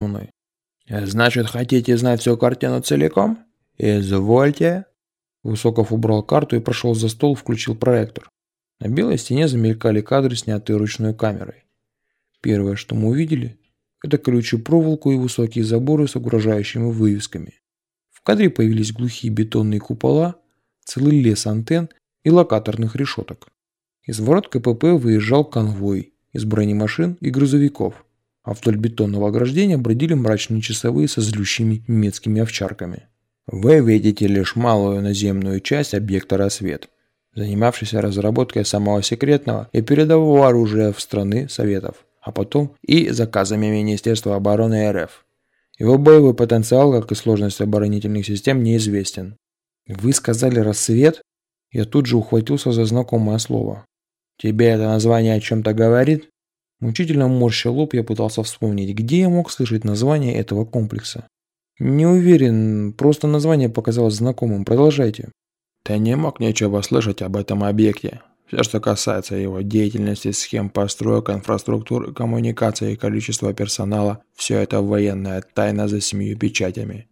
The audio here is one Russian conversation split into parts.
мной. «Значит, хотите знать всю картину целиком? Извольте». Высоков убрал карту и прошел за стол, включил проектор. На белой стене замелькали кадры, снятые ручной камерой. Первое, что мы увидели, это колючую проволоку и высокие заборы с угрожающими вывесками. В кадре появились глухие бетонные купола, целый лес антенн и локаторных решеток. Из ворот КПП выезжал конвой из бронемашин и грузовиков, а вдоль бетонного ограждения бродили мрачные часовые со злющими немецкими овчарками. Вы видите лишь малую наземную часть объекта «Рассвет», занимавшийся разработкой самого секретного и передового оружия в страны Советов, а потом и заказами Министерства обороны РФ. Его боевой потенциал, как и сложность оборонительных систем, неизвестен. Вы сказали «рассвет»? Я тут же ухватился за знакомое слово. Тебе это название о чем-то говорит? Мучительно морща лоб, я пытался вспомнить, где я мог слышать название этого комплекса. Не уверен, просто название показалось знакомым. Продолжайте. Ты не мог ничего слышать об этом объекте. Все, что касается его деятельности, схем построек, инфраструктуры, коммуникации и количества персонала, все это военная тайна за семью печатями.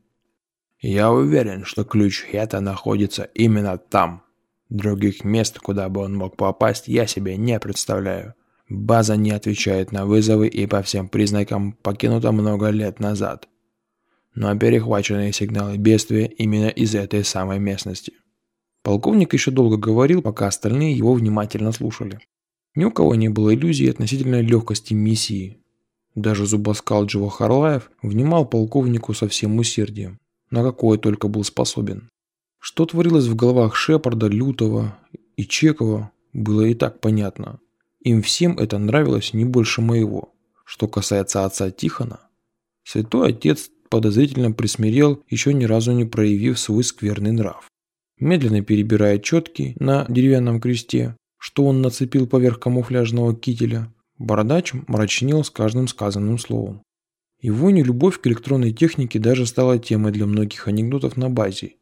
Я уверен, что ключ Хета находится именно там. Других мест, куда бы он мог попасть, я себе не представляю. База не отвечает на вызовы и по всем признакам покинута много лет назад. Но перехваченные сигналы бедствия именно из этой самой местности. Полковник еще долго говорил, пока остальные его внимательно слушали. Ни у кого не было иллюзий относительно легкости миссии. Даже зубоскал Джива Харлаев внимал полковнику со всем усердием, на какое только был способен. Что творилось в головах Шепарда, Лютого и Чекова, было и так понятно. Им всем это нравилось не больше моего. Что касается отца Тихона, святой отец подозрительно присмирел, еще ни разу не проявив свой скверный нрав медленно перебирая четки на деревянном кресте, что он нацепил поверх камуфляжного кителя, бородач мрачнел с каждым сказанным словом. Его нелюбовь к электронной технике даже стала темой для многих анекдотов на базе.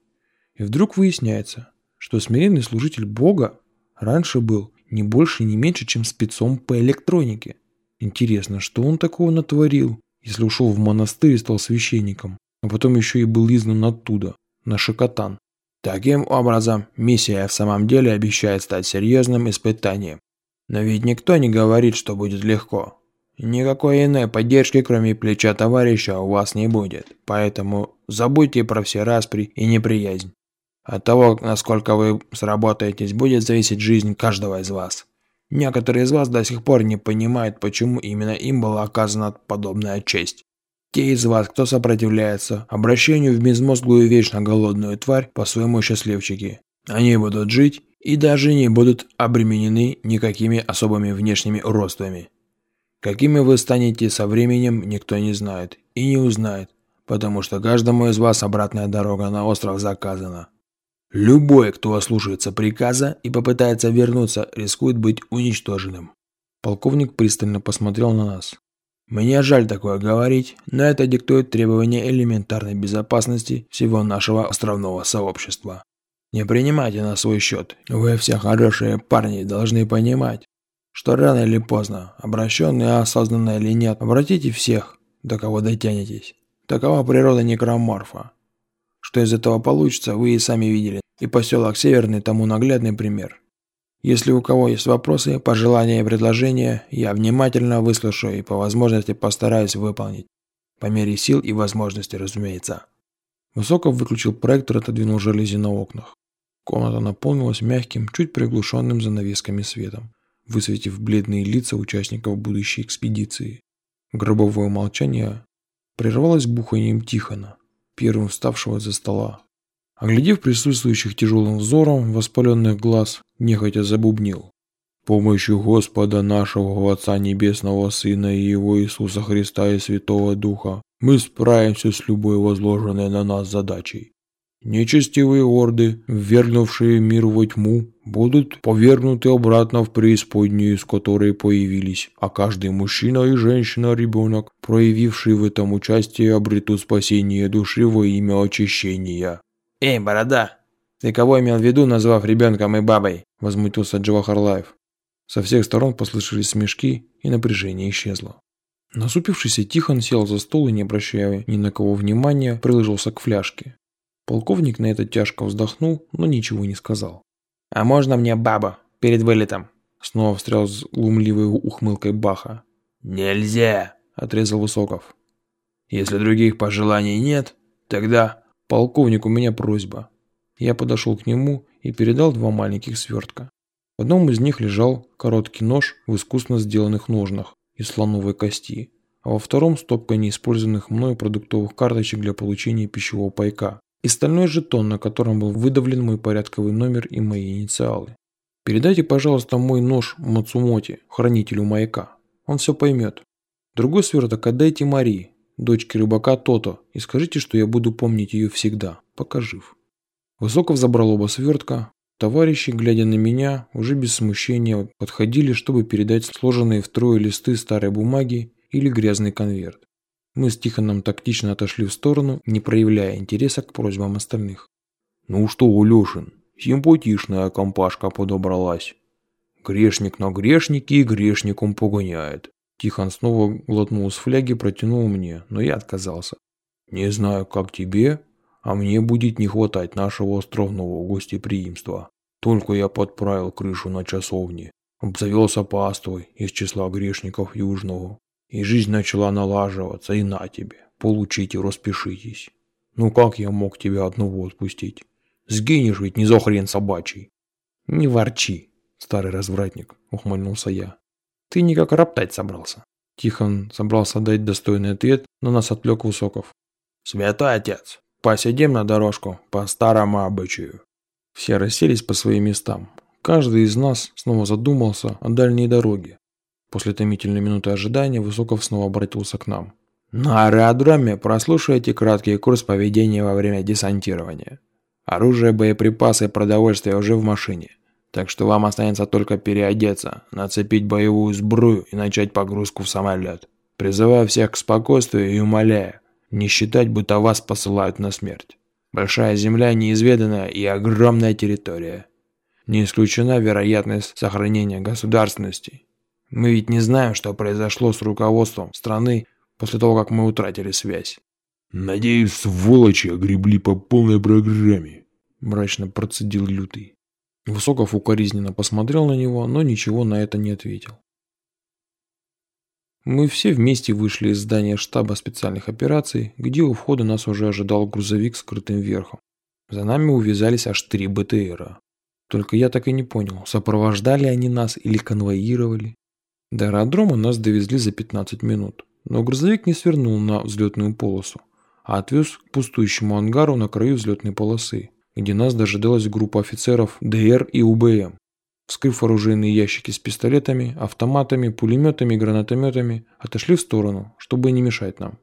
И вдруг выясняется, что смиренный служитель Бога раньше был не больше не меньше, чем спецом по электронике. Интересно, что он такого натворил, если ушел в монастырь и стал священником, а потом еще и был изгнан оттуда, на Шакатан. Таким образом, миссия в самом деле обещает стать серьезным испытанием. Но ведь никто не говорит, что будет легко. Никакой иной поддержки, кроме плеча товарища, у вас не будет. Поэтому забудьте про все распри и неприязнь. От того, насколько вы сработаетесь, будет зависеть жизнь каждого из вас. Некоторые из вас до сих пор не понимают, почему именно им была оказана подобная честь. Те из вас, кто сопротивляется обращению в безмозглую вечно голодную тварь по своему счастливчике, они будут жить и даже не будут обременены никакими особыми внешними уродствами. Какими вы станете со временем, никто не знает и не узнает, потому что каждому из вас обратная дорога на остров заказана. Любой, кто ослушается приказа и попытается вернуться, рискует быть уничтоженным. Полковник пристально посмотрел на нас. Мне жаль такое говорить, но это диктует требования элементарной безопасности всего нашего островного сообщества. Не принимайте на свой счет. Вы все хорошие парни должны понимать, что рано или поздно, обращенные осознанно или нет, обратите всех, до кого дотянетесь. Такова природа некроморфа. Что из этого получится, вы и сами видели. И поселок Северный тому наглядный пример. Если у кого есть вопросы, пожелания и предложения, я внимательно выслушаю и по возможности постараюсь выполнить. По мере сил и возможности, разумеется. Высоков выключил проектор и отодвинул жалюзи на окнах. Комната наполнилась мягким, чуть приглушенным занавесками светом, высветив бледные лица участников будущей экспедиции. Гробовое молчание прервалось буханием Тихона, первым вставшего за стола. Оглядев присутствующих тяжелым взором воспаленных глаз, нехотя забубнил. «Помощью Господа нашего Отца Небесного Сына и Его Иисуса Христа и Святого Духа мы справимся с любой возложенной на нас задачей. Нечестивые орды, ввергнувшие мир во тьму, будут повергнуты обратно в преисподнюю, из которой появились, а каждый мужчина и женщина-ребенок, проявивший в этом участие, обретут спасение души во имя очищения. «Эй, борода! Ты кого имел в виду, назвав ребенком и бабой?» – возмутился Джива Харлаев. Со всех сторон послышались смешки, и напряжение исчезло. Насупившийся Тихон сел за стол и, не обращая ни на кого внимания, приложился к фляжке. Полковник на это тяжко вздохнул, но ничего не сказал. «А можно мне баба? Перед вылетом?» Снова встрял с глумливой ухмылкой Баха. «Нельзя!» – отрезал Высоков. «Если других пожеланий нет, тогда...» «Полковник, у меня просьба». Я подошел к нему и передал два маленьких свертка. В одном из них лежал короткий нож в искусно сделанных ножнах из слоновой кости, а во втором стопка неиспользованных мною продуктовых карточек для получения пищевого пайка и стальной жетон, на котором был выдавлен мой порядковый номер и мои инициалы. Передайте, пожалуйста, мой нож Мацумоти, хранителю маяка. Он все поймет. Другой сверток отдайте Марии, дочке рыбака Тото, и скажите, что я буду помнить ее всегда, пока жив. Высоков забрал оба свертка. Товарищи, глядя на меня, уже без смущения подходили, чтобы передать сложенные втрое листы старой бумаги или грязный конверт. Мы с Тихоном тактично отошли в сторону, не проявляя интереса к просьбам остальных. «Ну что, Улешин, Симпатичная компашка подобралась. Грешник на грешнике и грешником погоняет. Тихон снова глотнул с фляги, протянул мне, но я отказался. Не знаю, как тебе, а мне будет не хватать нашего островного гостеприимства. Только я подправил крышу на часовне, обзавелся паствой из числа грешников Южного, и жизнь начала налаживаться, и на тебе, получите, распишитесь. Ну как я мог тебя одного отпустить? Сгинешь ведь не за хрен собачий. Не ворчи, старый развратник, ухмыльнулся я. Ты никак роптать собрался. Тихон собрался дать достойный ответ, но нас отвлек Высоков. Святой отец, посидим на дорожку по старому обычаю. Все расселись по своим местам. Каждый из нас снова задумался о дальней дороге. После томительной минуты ожидания Высоков снова обратился к нам. На аэродроме прослушайте краткий курс поведения во время десантирования. Оружие, боеприпасы и продовольствие уже в машине. Так что вам останется только переодеться, нацепить боевую сбрую и начать погрузку в самолет. Призываю всех к спокойствию и умоляю, не считать, будто вас посылают на смерть. Большая земля неизведанная и огромная территория. Не исключена вероятность сохранения государственности. Мы ведь не знаем, что произошло с руководством страны после того, как мы утратили связь. «Надеюсь, сволочи огребли по полной программе», – мрачно процедил Лютый. Высоков укоризненно посмотрел на него, но ничего на это не ответил. Мы все вместе вышли из здания штаба специальных операций, где у входа нас уже ожидал грузовик с скрытым верхом. За нами увязались аж три БТРа. Только я так и не понял, сопровождали они нас или конвоировали. До аэродрома нас довезли за 15 минут, но грузовик не свернул на взлетную полосу, а отвез к пустующему ангару на краю взлетной полосы, где нас дожидалась группа офицеров ДР и УБМ. Вскрыв оружейные ящики с пистолетами, автоматами, пулеметами и гранатометами, отошли в сторону, чтобы не мешать нам.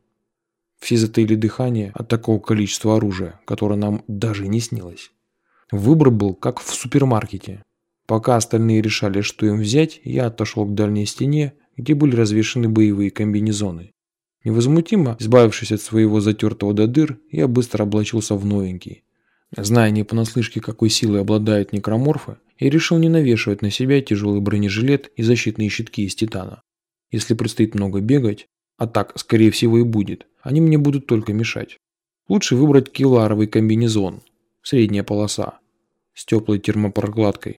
Все затаили дыхание от такого количества оружия, которое нам даже не снилось. Выбор был как в супермаркете. Пока остальные решали, что им взять, я отошел к дальней стене, где были развешаны боевые комбинезоны. Невозмутимо, избавившись от своего затертого до дыр, я быстро облачился в новенький. Зная не понаслышке, какой силой обладают некроморфы, я решил не навешивать на себя тяжелый бронежилет и защитные щитки из титана. Если предстоит много бегать, а так, скорее всего, и будет, они мне будут только мешать. Лучше выбрать киларовый комбинезон, средняя полоса, с теплой термопрокладкой,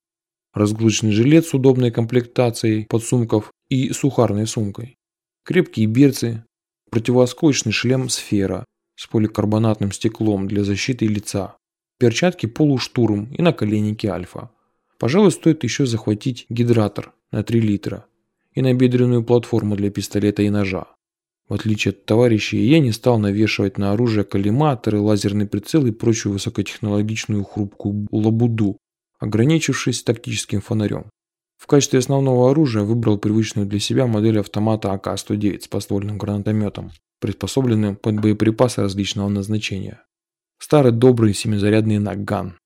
разгрузочный жилет с удобной комплектацией подсумков и сухарной сумкой, крепкие берцы, противоосколочный шлем «Сфера» с поликарбонатным стеклом для защиты лица, перчатки полуштурм и наколенники «Альфа». Пожалуй, стоит еще захватить гидратор на 3 литра и набедренную платформу для пистолета и ножа. В отличие от товарищей, я не стал навешивать на оружие коллиматоры, лазерный прицел и прочую высокотехнологичную хрупкую лабуду, ограничившись тактическим фонарем. В качестве основного оружия выбрал привычную для себя модель автомата АК-109 с подствольным гранатометом, приспособленным под боеприпасы различного назначения. Старый добрый семизарядный наган.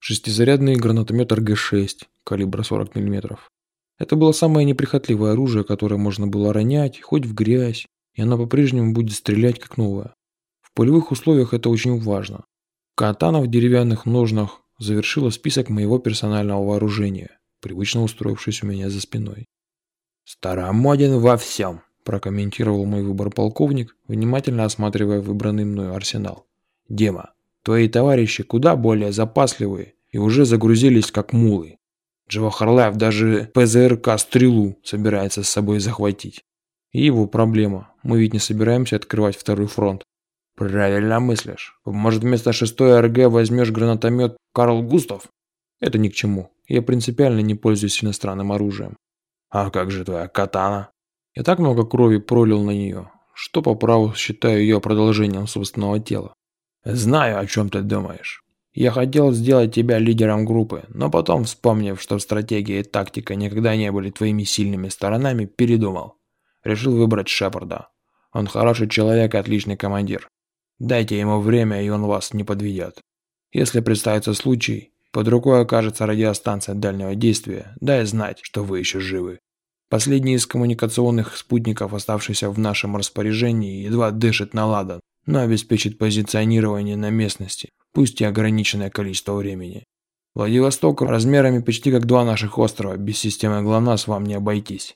Шестизарядный гранатомет РГ-6 калибра 40 мм. Это было самое неприхотливое оружие, которое можно было ронять, хоть в грязь, и оно по-прежнему будет стрелять как новое. В полевых условиях это очень важно. Катана в деревянных ножнах завершила список моего персонального вооружения привычно устроившись у меня за спиной. «Старомоден во всем. прокомментировал мой выбор полковник, внимательно осматривая выбранный мною арсенал. «Дема, твои товарищи куда более запасливые и уже загрузились как мулы. Джавахарлаев даже ПЗРК «Стрелу» собирается с собой захватить. И его проблема. Мы ведь не собираемся открывать второй фронт. Правильно мыслишь. Может, вместо шестой РГ возьмешь гранатомет Карл Густав? Это ни к чему. Я принципиально не пользуюсь иностранным оружием. А как же твоя катана? Я так много крови пролил на нее, что по праву считаю ее продолжением собственного тела. Знаю, о чем ты думаешь. Я хотел сделать тебя лидером группы, но потом, вспомнив, что стратегия и тактика никогда не были твоими сильными сторонами, передумал. Решил выбрать Шепарда. Он хороший человек и отличный командир. Дайте ему время, и он вас не подведет. Если представится случай, под рукой окажется радиостанция дальнего действия, дай знать, что вы еще живы. Последний из коммуникационных спутников, оставшийся в нашем распоряжении, едва дышит на ладан, но обеспечит позиционирование на местности, пусть и ограниченное количество времени. Владивосток размерами почти как два наших острова, без системы ГЛОНАСС вам не обойтись.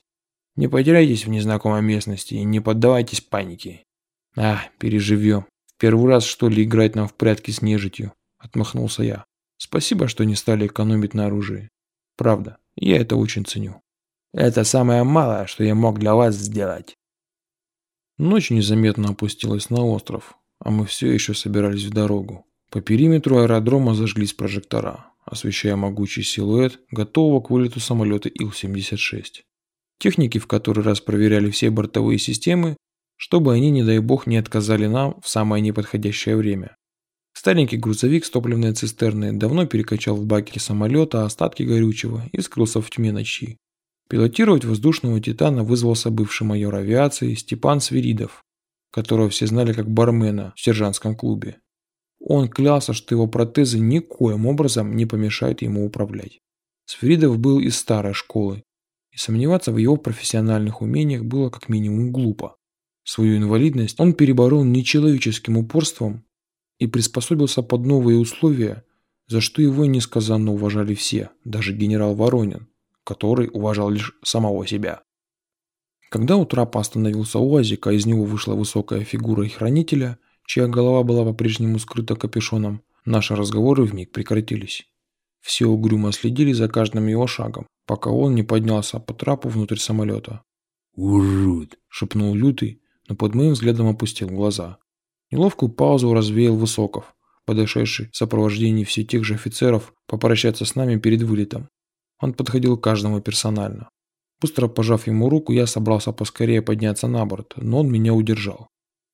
Не потеряйтесь в незнакомой местности и не поддавайтесь панике. А, переживем. Первый раз, что ли, играть нам в прятки с нежитью, отмахнулся я. Спасибо, что не стали экономить на оружии. Правда, я это очень ценю. Это самое малое, что я мог для вас сделать. Ночь незаметно опустилась на остров, а мы все еще собирались в дорогу. По периметру аэродрома зажглись прожектора, освещая могучий силуэт готового к вылету самолета Ил-76. Техники в который раз проверяли все бортовые системы, чтобы они, не дай бог, не отказали нам в самое неподходящее время. Старенький грузовик с топливной цистерной давно перекачал в баке самолета остатки горючего и скрылся в тьме ночи. Пилотировать воздушного «Титана» вызвался бывший майор авиации Степан Свиридов, которого все знали как бармена в сержантском клубе. Он клялся, что его протезы никоим образом не помешают ему управлять. Свиридов был из старой школы, и сомневаться в его профессиональных умениях было как минимум глупо. Свою инвалидность он переборол нечеловеческим упорством и приспособился под новые условия, за что его несказанно уважали все, даже генерал Воронин который уважал лишь самого себя. Когда у трапа остановился УАЗик, а из него вышла высокая фигура и хранителя, чья голова была по-прежнему скрыта капюшоном, наши разговоры вмиг прекратились. Все угрюмо следили за каждым его шагом, пока он не поднялся по трапу внутрь самолета. «Урод!» – шепнул Лютый, но под моим взглядом опустил глаза. Неловкую паузу развеял Высоков, подошедший в сопровождении все тех же офицеров попрощаться с нами перед вылетом. Он подходил к каждому персонально. Быстро пожав ему руку, я собрался поскорее подняться на борт, но он меня удержал.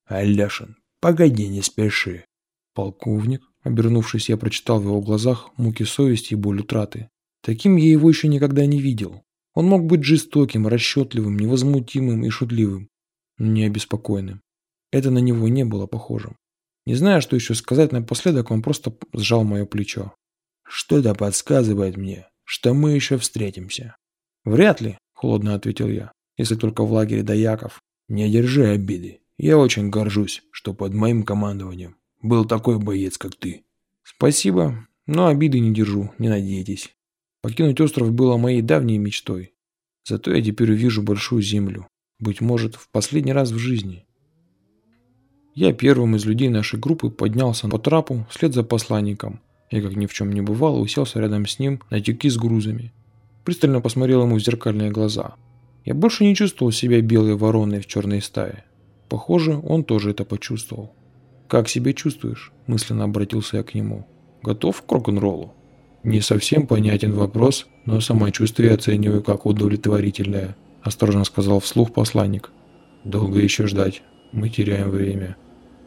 «Аляшин, погоди, не спеши». Полковник, обернувшись, я прочитал в его глазах муки совести и боль утраты. Таким я его еще никогда не видел. Он мог быть жестоким, расчетливым, невозмутимым и шутливым, не обеспокоенным. Это на него не было похожим. Не зная, что еще сказать напоследок, он просто сжал мое плечо. «Что-то подсказывает мне, что мы еще встретимся. Вряд ли, холодно ответил я, если только в лагере Даяков. Не держи обиды. Я очень горжусь, что под моим командованием был такой боец, как ты. Спасибо, но обиды не держу, не надейтесь. Покинуть остров было моей давней мечтой. Зато я теперь увижу большую землю. Быть может, в последний раз в жизни. Я первым из людей нашей группы поднялся по трапу вслед за посланником, я, как ни в чем не бывало, уселся рядом с ним на тюки с грузами. Пристально посмотрел ему в зеркальные глаза. Я больше не чувствовал себя белой вороной в черной стае. Похоже, он тоже это почувствовал. «Как себя чувствуешь?» – мысленно обратился я к нему. «Готов к рок-н-роллу?» «Не совсем понятен вопрос, но самочувствие оцениваю как удовлетворительное», – осторожно сказал вслух посланник. «Долго еще ждать. Мы теряем время».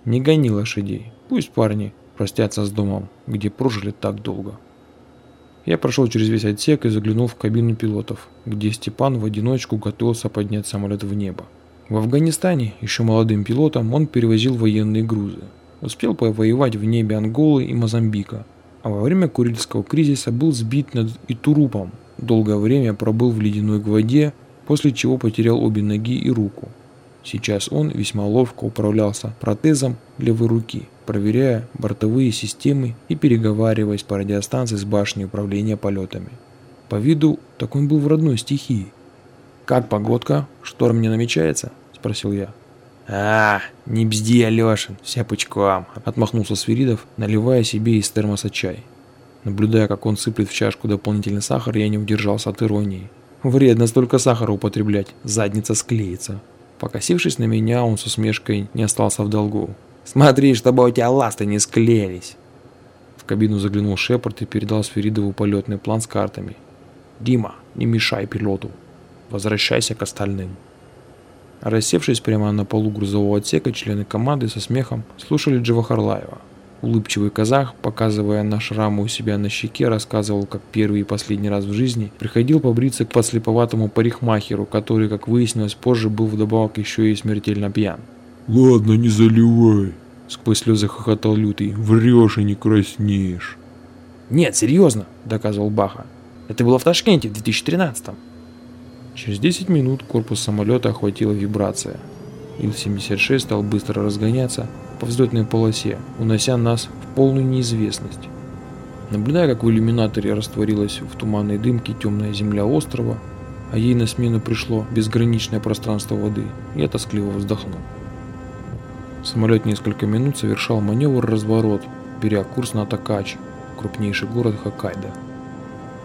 «Не гони лошадей. Пусть парни простятся с домом, где прожили так долго. Я прошел через весь отсек и заглянул в кабину пилотов, где Степан в одиночку готовился поднять самолет в небо. В Афганистане, еще молодым пилотом, он перевозил военные грузы. Успел повоевать в небе Анголы и Мозамбика, а во время Курильского кризиса был сбит над Итурупом, долгое время пробыл в ледяной воде, после чего потерял обе ноги и руку. Сейчас он весьма ловко управлялся протезом левой руки, проверяя бортовые системы и переговариваясь по радиостанции с башней управления полетами. По виду так он был в родной стихии. «Как погодка? Шторм не намечается?» – спросил я. «А, не бзди, Алешин, все пучком», — отмахнулся Свиридов, наливая себе из термоса чай. Наблюдая, как он сыплет в чашку дополнительный сахар, я не удержался от иронии. Вредно столько сахара употреблять, задница склеится. Покосившись на меня, он с усмешкой не остался в долгу. «Смотри, чтобы у тебя ласты не склеились!» В кабину заглянул Шепард и передал Сферидову полетный план с картами. «Дима, не мешай пилоту. Возвращайся к остальным». Рассевшись прямо на полу грузового отсека, члены команды со смехом слушали Джива Харлаева. Улыбчивый казах, показывая на шрамы у себя на щеке, рассказывал, как первый и последний раз в жизни приходил побриться к подслеповатому парикмахеру, который, как выяснилось позже, был вдобавок еще и смертельно пьян. «Ладно, не заливай», — сквозь слезы хохотал Лютый. «Врешь и не краснеешь». «Нет, серьезно», — доказывал Баха. «Это было в Ташкенте в 2013-м». Через 10 минут корпус самолета охватила вибрация. Ил-76 стал быстро разгоняться по взлетной полосе, унося нас в полную неизвестность. Наблюдая, как в иллюминаторе растворилась в туманной дымке темная земля острова, а ей на смену пришло безграничное пространство воды, я тоскливо вздохнул. Самолет несколько минут совершал маневр-разворот, беря курс на Такачи, крупнейший город Хоккайдо.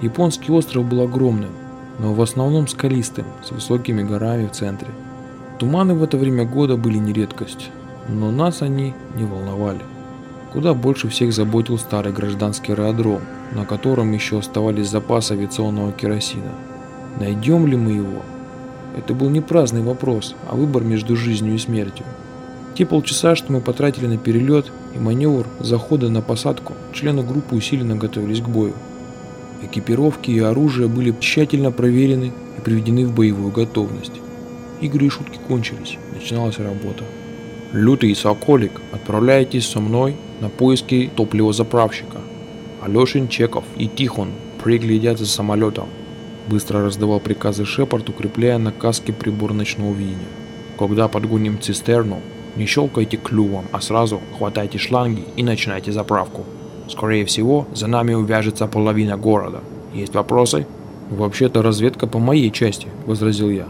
Японский остров был огромным, но в основном скалистым, с высокими горами в центре. Туманы в это время года были не редкость, но нас они не волновали. Куда больше всех заботил старый гражданский аэродром, на котором еще оставались запасы авиационного керосина. Найдем ли мы его? Это был не праздный вопрос, а выбор между жизнью и смертью. Те полчаса, что мы потратили на перелет и маневр захода на посадку, члены группы усиленно готовились к бою. Экипировки и оружие были тщательно проверены и приведены в боевую готовность. Игры и шутки кончились, начиналась работа. Лютый и Соколик, отправляйтесь со мной на поиски топливозаправщика. Алешин, Чеков и Тихон приглядят за самолетом. Быстро раздавал приказы Шепард, укрепляя на каске прибор ночного видения. Когда подгоним цистерну, не щелкайте клювом, а сразу хватайте шланги и начинайте заправку. Скорее всего, за нами увяжется половина города. Есть вопросы? Вообще-то разведка по моей части, возразил я.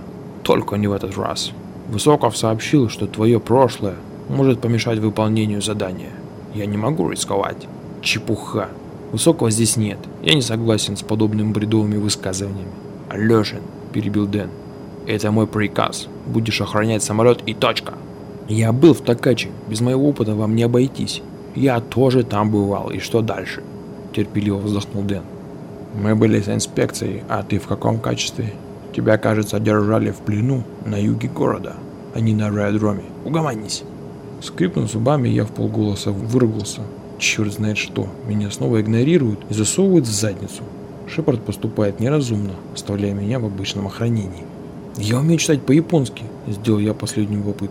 Только не в этот раз. Высоков сообщил, что твое прошлое может помешать выполнению задания. Я не могу рисковать. Чепуха. Высокого здесь нет. Я не согласен с подобными бредовыми высказываниями. Алешин, перебил Дэн. Это мой приказ. Будешь охранять самолет и точка. Я был в Такаче, без моего опыта вам не обойтись. Я тоже там бывал, и что дальше? Терпеливо вздохнул Дэн. Мы были с инспекцией, а ты в каком качестве? Тебя, кажется, держали в плену на юге города, а не на аэродроме. Угомонись. Скрипнув зубами, я в полголоса выругался. Черт знает что, меня снова игнорируют и засовывают в задницу. Шепард поступает неразумно, оставляя меня в обычном охранении. Я умею читать по-японски, сделал я последнюю попытку.